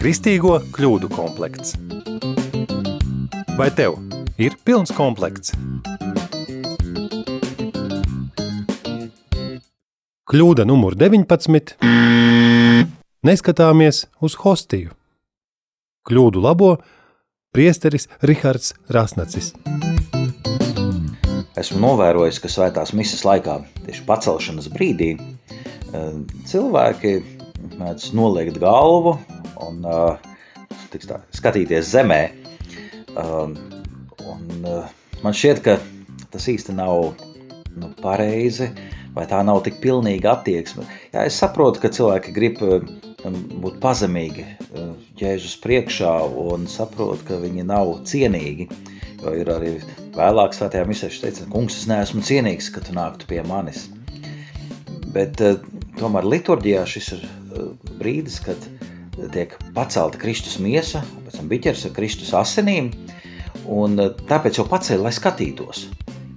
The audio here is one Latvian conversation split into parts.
Kristīgo kļūdu komplekts. Vai tev ir pilns komplekts? Kļūda numur 19. Neskatāmies uz hostiju. Kļūdu labo priesteris Rihards Rasnacis. Esmu novērojis, ka svētās misijas laikā, tieši pacelšanas brīdī, cilvēki mēdz noliekt galvu un tā, skatīties zemē. Un man šķiet, ka tas īsti nav nu, pareizi, vai tā nav tik pilnīga attieksme. Jā, es saprotu, ka cilvēki grib būt pazemīgi Jēzus priekšā un saprot, ka viņi nav cienīgi. Jo ir arī vēlāk svētajā misē, viņš teica, kungs, es neesmu cienīgs, ka tu nāktu pie manis. Bet tomēr liturģijā šis ir brīdis, kad tiek pacelta Kristus miesa, pēc tam biķers ar Kristus asinīm, un tāpēc jau paceļ, lai skatītos.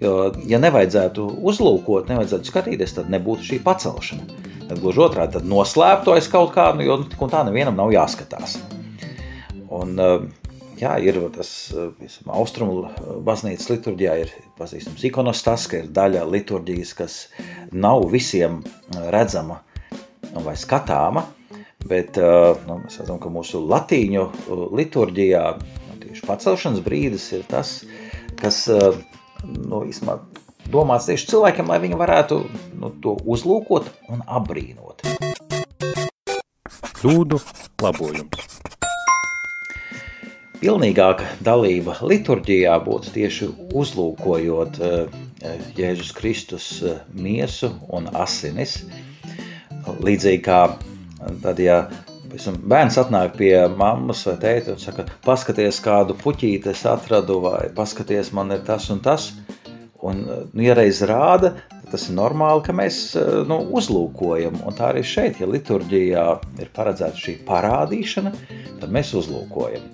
Jo, ja nevajadzētu uzlūkot, nevajadzētu skatīties, tad nebūtu šī pacelšana. Tad gluži otrādi, tad noslēptu aiz kaut kā, nu, jo un tā nevienam nav jāskatās. Un, jā, ir tas visam, austrumu baznīcas liturģijā ir pazīstams ikonostas, ka ir daļa liturģijas, kas nav visiem redzama vai skatāma, bet nu, mēs redzam, ka mūsu latīņu liturģijā nu, tieši pacelšanas brīdis ir tas, kas nu, īstumā, domāts tieši cilvēkiem, lai viņi varētu nu, to uzlūkot un apbrīnot. Kļūdu labojums. Pilnīgāka dalība liturģijā būtu tieši uzlūkojot Jēzus Kristus miesu un asinis. Līdzīgi kā tad, ja bērns atnāk pie mammas vai tēta un saka, paskaties, kādu puķīti es atradu, vai paskaties, man ir tas un tas. Un, nu, ja reiz rāda, tas ir normāli, ka mēs nu, uzlūkojam. Un tā arī šeit, ja liturģijā ir paredzēta šī parādīšana, tad mēs uzlūkojam.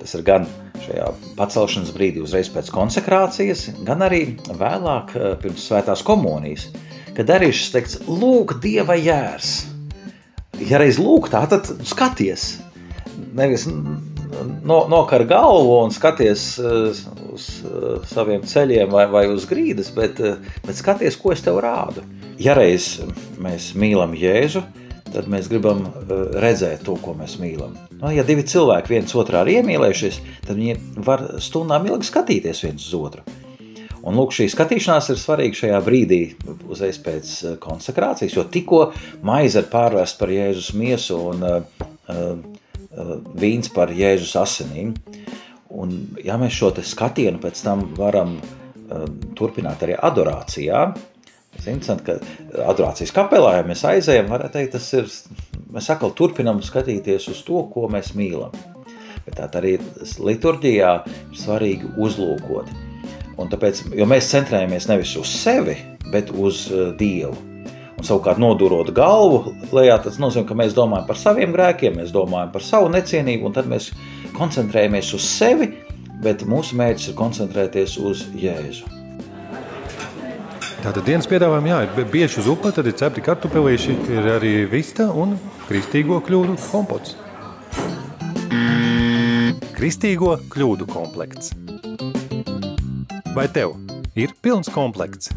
Tas ir gan šajā pacelšanas brīdī, uzreiz pēc konsekrācijas, gan arī vēlāk pirms svētās komunijas, kad arī šis teikts, lūk, Dieva jērs ja reiz lūk, tā tad skaties. Nevis no, nokar galvu un skaties uh, uz uh, saviem ceļiem vai, vai uz grīdas, bet, uh, bet skaties, ko es tev rādu. Ja reiz mēs mīlam Jēzu, tad mēs gribam redzēt to, ko mēs mīlam. Nu, ja divi cilvēki viens otrā ir iemīlējušies, tad viņi var stundām ilgi skatīties viens uz otru. Un lūk, šī skatīšanās ir svarīga šajā brīdī, uzreiz pēc eh, konsekrācijas, jo tikko maize ir pārvērsta par Jēzus miesu un uh, uh, vīns par Jēzus asinīm. Un, ja mēs šo skatienu pēc tam varam uh, turpināt arī adorācijā, tas ir interesanti, ka adorācijas kapelā, ja mēs aizējam, varētu teikt, tas ir, mēs atkal turpinam skatīties uz to, ko mēs mīlam. Bet tā arī liturģijā ir svarīgi uzlūkot. Un tāpēc, jo mēs centrējamies nevis uz sevi, bet uz uh, Dievu. Un savukārt nodurot galvu lejā, tas nozīmē, ka mēs domājam par saviem grēkiem, mēs domājam par savu necienību, un tad mēs koncentrējamies uz sevi, bet mūsu mērķis ir koncentrēties uz Jēzu. Tātad dienas piedāvājumā jā, ir bieži uz upes, tad ir cepti kartupelīši, ir arī vista un kristīgo kļūdu kompots. Kristīgo kļūdu komplekts. Vai tev ir pilns komplekts?